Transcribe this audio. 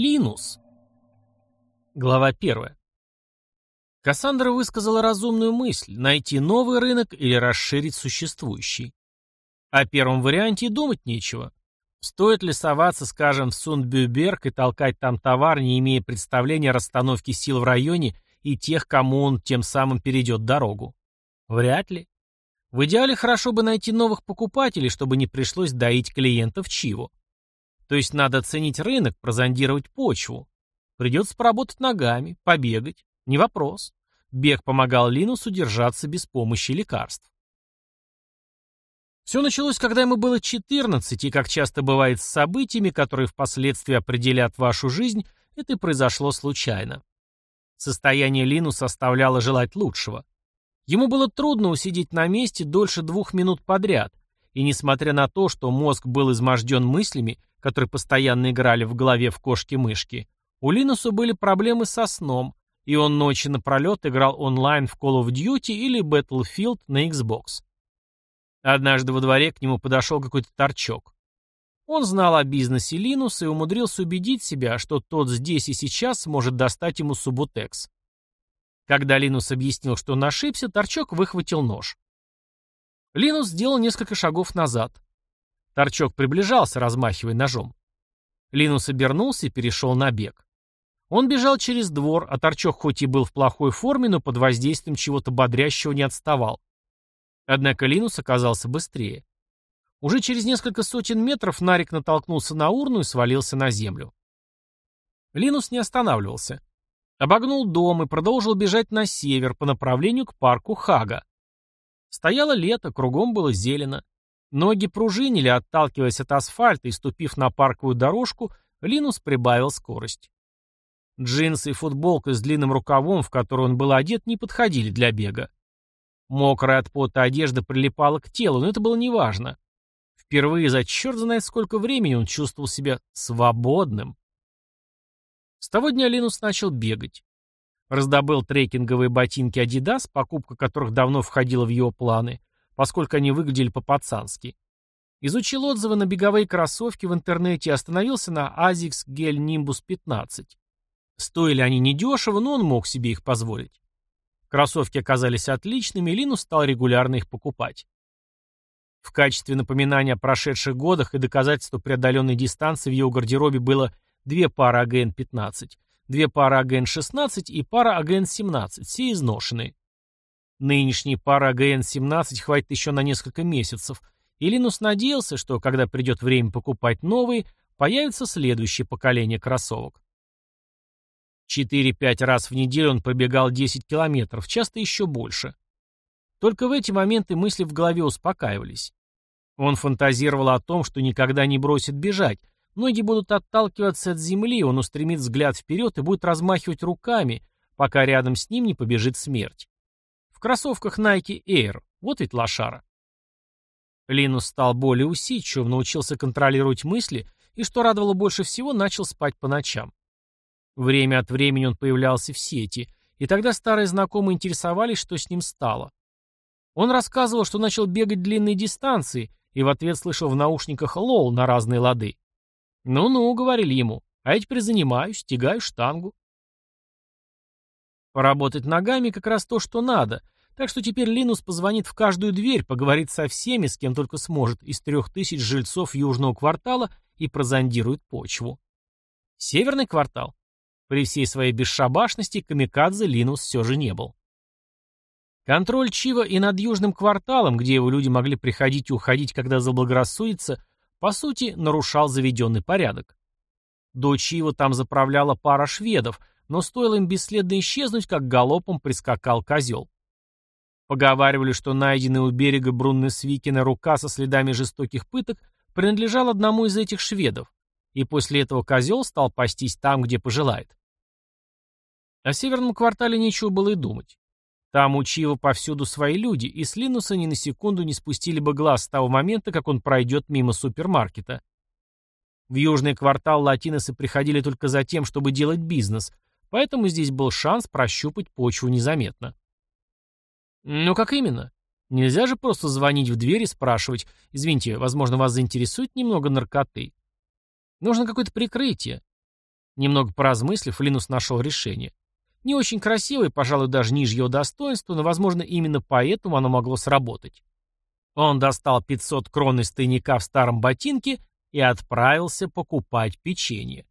Линус. Глава первая. Кассандра высказала разумную мысль – найти новый рынок или расширить существующий. О первом варианте думать нечего. Стоит ли соваться, скажем, в Сундбюберг и толкать там товар, не имея представления о расстановке сил в районе и тех, кому он тем самым перейдет дорогу? Вряд ли. В идеале хорошо бы найти новых покупателей, чтобы не пришлось доить клиентов Чиву. То есть надо оценить рынок, прозондировать почву. Придется поработать ногами, побегать. Не вопрос. Бег помогал Линусу держаться без помощи лекарств. Все началось, когда ему было 14, и, как часто бывает с событиями, которые впоследствии определят вашу жизнь, это произошло случайно. Состояние Линуса оставляло желать лучшего. Ему было трудно усидеть на месте дольше двух минут подряд, и несмотря на то, что мозг был изможден мыслями, которые постоянно играли в голове в кошки-мышки, у Линуса были проблемы со сном, и он ночи напролет играл онлайн в Call of Duty или Battlefield на Xbox. Однажды во дворе к нему подошел какой-то торчок. Он знал о бизнесе Линуса и умудрился убедить себя, что тот здесь и сейчас сможет достать ему Субутекс. Когда Линус объяснил, что он ошибся, торчок выхватил нож. Линус сделал несколько шагов назад. Торчок приближался, размахивая ножом. Линус обернулся и перешел на бег. Он бежал через двор, а торчок хоть и был в плохой форме, но под воздействием чего-то бодрящего не отставал. Однако Линус оказался быстрее. Уже через несколько сотен метров Нарик натолкнулся на урну и свалился на землю. Линус не останавливался. Обогнул дом и продолжил бежать на север по направлению к парку Хага. Стояло лето, кругом было зелено. Ноги пружинили, отталкиваясь от асфальта и ступив на парковую дорожку, Линус прибавил скорость. Джинсы и футболка с длинным рукавом, в который он был одет, не подходили для бега. Мокрая от пота одежда прилипала к телу, но это было неважно. Впервые за черт знает сколько времени он чувствовал себя свободным. С того дня Линус начал бегать. Раздобыл трекинговые ботинки Adidas, покупка которых давно входила в его планы, поскольку они выглядели по-пацански. Изучил отзывы на беговые кроссовки в интернете и остановился на ASICS Gel Nimbus 15. Стоили они недешево, но он мог себе их позволить. Кроссовки оказались отличными, и Линус стал регулярно их покупать. В качестве напоминания о прошедших годах и доказательства преодоленной дистанции в его гардеробе было две пары АГН-15, две пары АГН-16 и пара АГН-17, все изношенные. Нынешние пары АГН-17 хватит еще на несколько месяцев, и Линус надеялся, что, когда придет время покупать новые, появится следующее поколение кроссовок. Четыре-пять раз в неделю он пробегал 10 километров, часто еще больше. Только в эти моменты мысли в голове успокаивались. Он фантазировал о том, что никогда не бросит бежать, ноги будут отталкиваться от земли, он устремит взгляд вперед и будет размахивать руками, пока рядом с ним не побежит смерть. В кроссовках Nike Air, вот ведь лошара. Линус стал более усидчив, научился контролировать мысли и, что радовало больше всего, начал спать по ночам. Время от времени он появлялся в сети, и тогда старые знакомые интересовались, что с ним стало. Он рассказывал, что начал бегать длинные дистанции, и в ответ слышал в наушниках лол на разные лады. «Ну-ну», — говорили ему, — «а я теперь занимаюсь, тягаю штангу». Поработать ногами как раз то, что надо, так что теперь Линус позвонит в каждую дверь, поговорит со всеми, с кем только сможет, из трех тысяч жильцов южного квартала и прозондирует почву. Северный квартал? При всей своей бесшабашности камикадзе Линус все же не был. Контроль Чива и над южным кварталом, где его люди могли приходить и уходить, когда заблагорассудится, по сути, нарушал заведенный порядок. До Чива там заправляла пара шведов, но стоило им бесследно исчезнуть, как галопом прискакал козел. Поговаривали, что найденная у берега Бруннесвикина рука со следами жестоких пыток принадлежала одному из этих шведов, и после этого козел стал пастись там, где пожелает. О северном квартале нечего было и думать. Там у Чива повсюду свои люди, и с Линуса ни на секунду не спустили бы глаз с того момента, как он пройдет мимо супермаркета. В южный квартал латиносы приходили только за тем, чтобы делать бизнес, поэтому здесь был шанс прощупать почву незаметно. Ну как именно? Нельзя же просто звонить в дверь и спрашивать, извините, возможно, вас заинтересует немного наркоты. Нужно какое-то прикрытие. Немного поразмыслив, Линус нашел решение. Не очень красивое, пожалуй, даже ниже его достоинства, но, возможно, именно поэтому оно могло сработать. Он достал 500 крон из тайника в старом ботинке и отправился покупать печенье.